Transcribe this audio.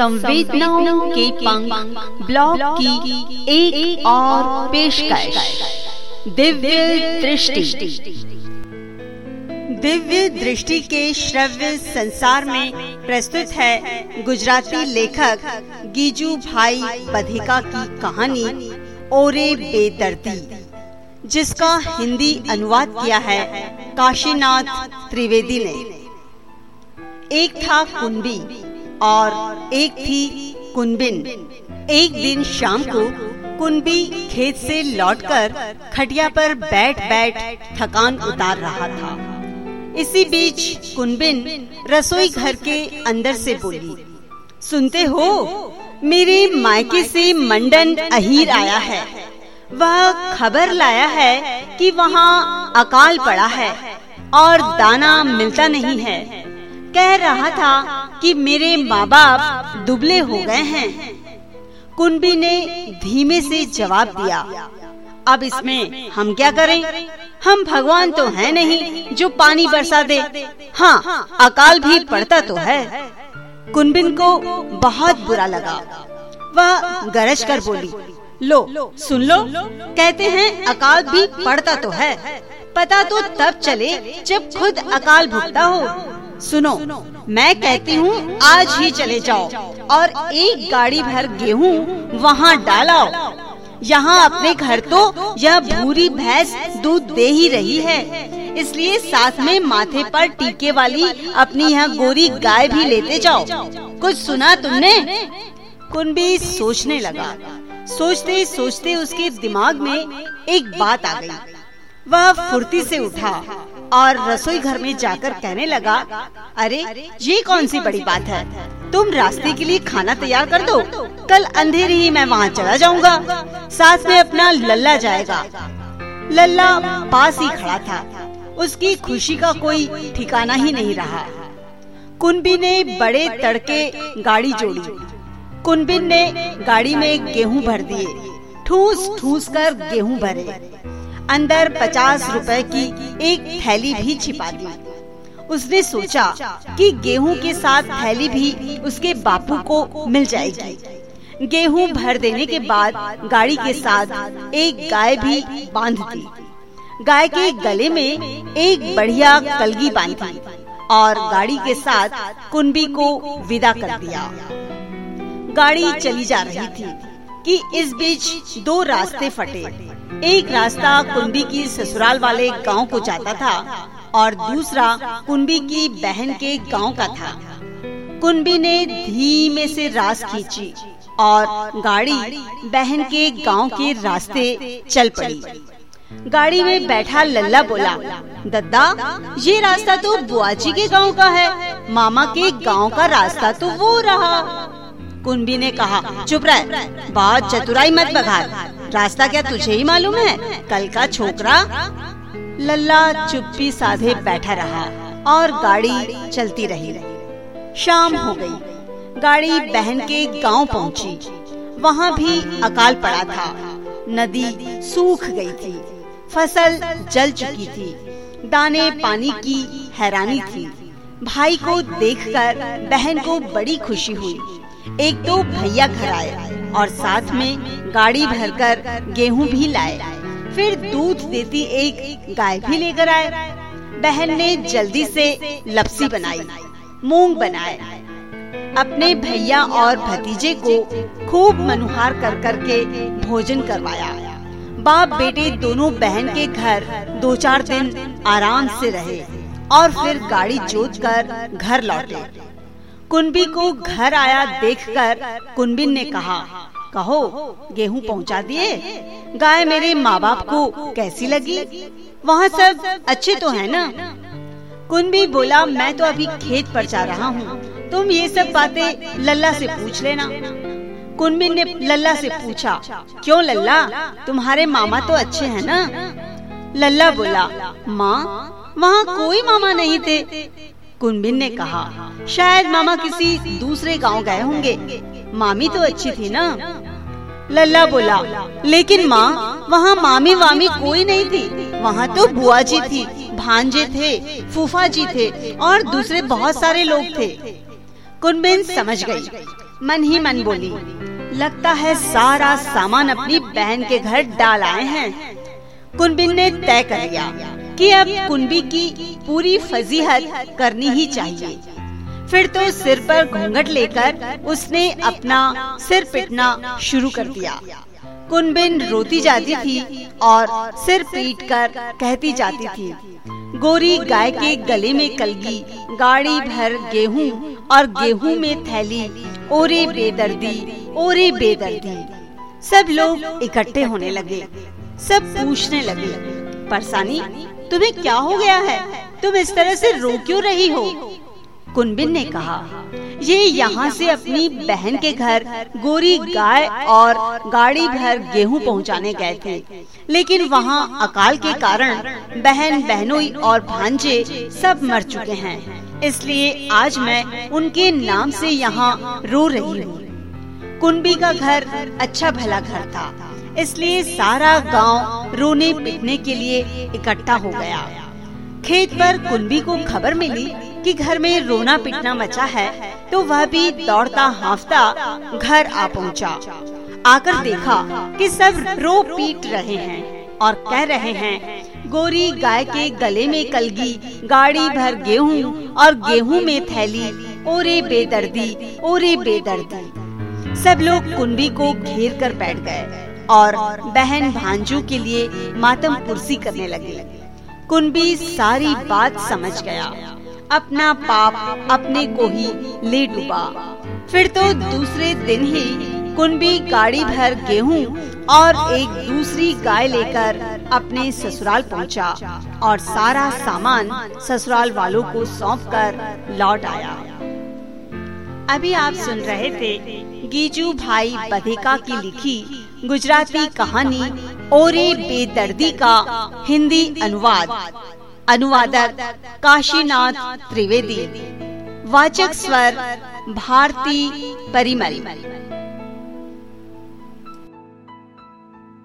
संवेदनाओं के पंख ब्लॉग की एक, एक और पेशकश। दिव्य दृष्टि। दिव्य दृष्टि के श्रव्य संसार में प्रस्तुत है गुजराती लेखक गीजू भाई बधिका की कहानी ओरे बेदर्दी जिसका हिंदी अनुवाद किया है काशीनाथ त्रिवेदी ने। एक था कुंबी और एक थी कुनबिन। एक दिन शाम को कुनबी खेत से लौटकर खटिया पर बैठ बैठ थकान उतार रहा था। इसी बीच कुनबिन रसोई घर के अंदर से बोली, सुनते हो? मेरे मायके से मंडन अहीर आया है। वह खबर लाया है कि वहाँ अकाल पड़ा है और दाना मिलता नहीं है। कह रहा था कि मेरे माँ बाप दुबले हो गए हैं। कुंबी ने धीमे से जवाब दिया, अब इसमें हम क्या करें? हम भगवान तो है नहीं, जो पानी बरसा दे। हाँ अकाल भी पड़ता तो है। कुंबिन को बहुत बुरा लगा। वह गरज कर बोली, लो, सुन लो, कहते हैं अकाल भी पड़ता तो है, पता तो तब चले जब खुद अकाल भुगता हो। सुनो, मैं कहती हूँ, आज ही चले जाओ और एक गाड़ी भर गेहूँ वहाँ डालाओ। यहाँ अपने घर तो यह भूरी भैंस दूध दे ही रही है। इसलिए साथ में माथे पर टीके वाली अपनी यह गोरी गाय भी लेते जाओ। कुछ सुना तुमने? कुंबी सोचने लगा। सोचते सोचते उसके दिमाग में एक बात आ गई। वह फुर्ती से उठा। और रसोई घर में जाकर कहने लगा, अरे, ये कौन सी बड़ी बात है? तुम रास्ते के लिए खाना तैयार कर दो। कल अंधेरे ही मैं वहाँ चला जाऊँगा। साथ में अपना लल्ला जाएगा। लल्ला पास ही खड़ा था। उसकी खुशी का कोई ठिकाना ही नहीं रहा। कुनबी ने बड़े तड़के गाड़ी जोड़ी। कुंबिन ने गाड़ी में गेहूँ भर दिए। ठूस ठूस कर गेहूँ भरे। अंदर पचास रुपए की एक थैली भी छिपा दी। उसने सोचा कि गेहूँ के साथ थैली भी उसके बापू को मिल जाएगी। गेहूँ भर देने के बाद गाड़ी के साथ एक गाय भी बाँध दी। गाय के गले में एक बढ़िया कलगी बांधी और गाड़ी के साथ कुंबी को विदा कर दिया। गाड़ी चली जा रही थी कि इस बीच दो रास्ते फटे। एक रास्ता कुंबी की ससुराल वाले गाँव को जाता था और दूसरा कुंबी की बहन के गाँव का था। कुंबी ने धीमे से रास खींची और गाड़ी बहन के गाँव के रास्ते चल पड़ी। गाड़ी में बैठा लल्ला बोला, दद्दा, ये रास्ता तो बुआजी के गाँव का है, मामा के गाँव का रास्ता तो वो रहा। कुंबी ने कहा, चुप रह, बहुत चतुराई मत बघार। रास्ता क्या तुझे ही मालूम है? कल का छोकरा? लल्ला चुप्पी साधे बैठा रहा और गाड़ी चलती रही। शाम हो गई। गाड़ी बहन के गाँव पहुँची। वहाँ भी अकाल पड़ा था। नदी सूख गई थी। फ़सल जल चुकी थी। दाने पानी की हैरानी थी। भाई को देखकर बहन को बड़ी खुशी हुई। एक दो भैया घर आए और साथ में गाड़ी भरकर गेहूँ भी लाए। फिर दूध देती एक गाय भी लेकर आए। बहन ने जल्दी से लपसी बनाई, मूंग बनाए। अपने भैया और भतीजे को खूब मनुहार कर कर के भोजन करवाया। बाप बेटे दोनों बहन के घर दो चार दिन आराम से रहे और फिर गाड़ी जोत कर घर लौटे। कुंबी को घर आया देखकर कुंबिन ने कहा, कहो, गेहूँ पहुँचा दिए? गाय मेरे माँ बाप को कैसी लगी? वहाँ सब अच्छे तो है ना? कुंबी बोला, मैं तो अभी खेत पर जा रहा हूँ। तुम ये सब बातें लल्ला से पूछ लेना। कुंबिन ने लल्ला से पूछा, क्यों लल्ला? तुम्हारे मामा तो अच्छे हैं ना? लल्ला बोला, माँ, वहाँ कोई मामा नहीं थे। कुंबिन ने कहा, शायद मामा किसी दूसरे गाँव गए होंगे। मामी तो अच्छी थी ना? लल्ला बोला, लेकिन माँ, वहाँ मामी वामी कोई नहीं थी। वहाँ तो बुआ जी थी, भांजे थे, फूफा जी थे और दूसरे बहुत सारे लोग थे। कुंबिन समझ गई। मन ही मन बोली, लगता है सारा सामान अपनी बहन के घर डाल आए हैं। कुनबिन ने तय कर लिया कि अब कुनबी की पूरी फजीहत करनी ही चाहिए। फिर तो सिर पर घूंघट लेकर उसने अपना सिर पिटना शुरू कर दिया। कुनबिन रोती जाती थी और सिर पीट कर कहती जाती थी, गोरी गाय के गले में कलगी, गाड़ी भर गेहूँ और गेहूँ में थैली, ओरे बेदर्दी ओरे बेदर्दी। सब लोग इकट्ठे होने लगे, सब पूछने लगे, परसानी तुम्हें क्या हो गया है? तुम इस तरह से रो क्यों रही हो? कुनबिन ने कहा, ये यहाँ से अपनी बहन के घर, गोरी गाय और गाड़ी भर गेहूँ पहुँचाने गए थे। लेकिन वहाँ अकाल के कारण बहन, बहनोई और भांजे सब मर चुके हैं। इसलिए आज मैं उनके नाम से यहाँ रो रही हूँ। कुनबी का घर अच्छा भला घर था। इसलिए सारा गाँव रोने पिटने के लिए इकट्ठा हो गया। खेत पर कुंबी को खबर मिली कि घर में रोना पिटना मचा है तो वह भी दौड़ता हाफता घर आ पहुँचा। आकर देखा कि सब रो पीट रहे हैं और कह रहे हैं, गोरी गाय के गले में कलगी, गाड़ी भर गेहूँ और गेहूँ में थैली, ओरे बेदर्दी ओरे बेदर्दी। सब लोग कुंबी को घेर कर बैठ गए। और बहन भांजू के लिए मातम कुर्सी करने लगे। कुंबी सारी बात समझ गया। अपना पाप अपने को ही ले डूबा। फिर तो दूसरे दिन ही कुंबी गाड़ी भर गेहूँ और एक दूसरी गाय लेकर अपने ससुराल पहुँचा और सारा सामान ससुराल वालों को सौंप कर लौट आया। अभी आप सुन रहे थे गीजू भाई बधेका की लिखी गुजराती कहानी ओरे बेदर्दी का हिंदी अनुवाद। अनुवादक काशीनाथ त्रिवेदी। वाचक स्वर भारती परिमल।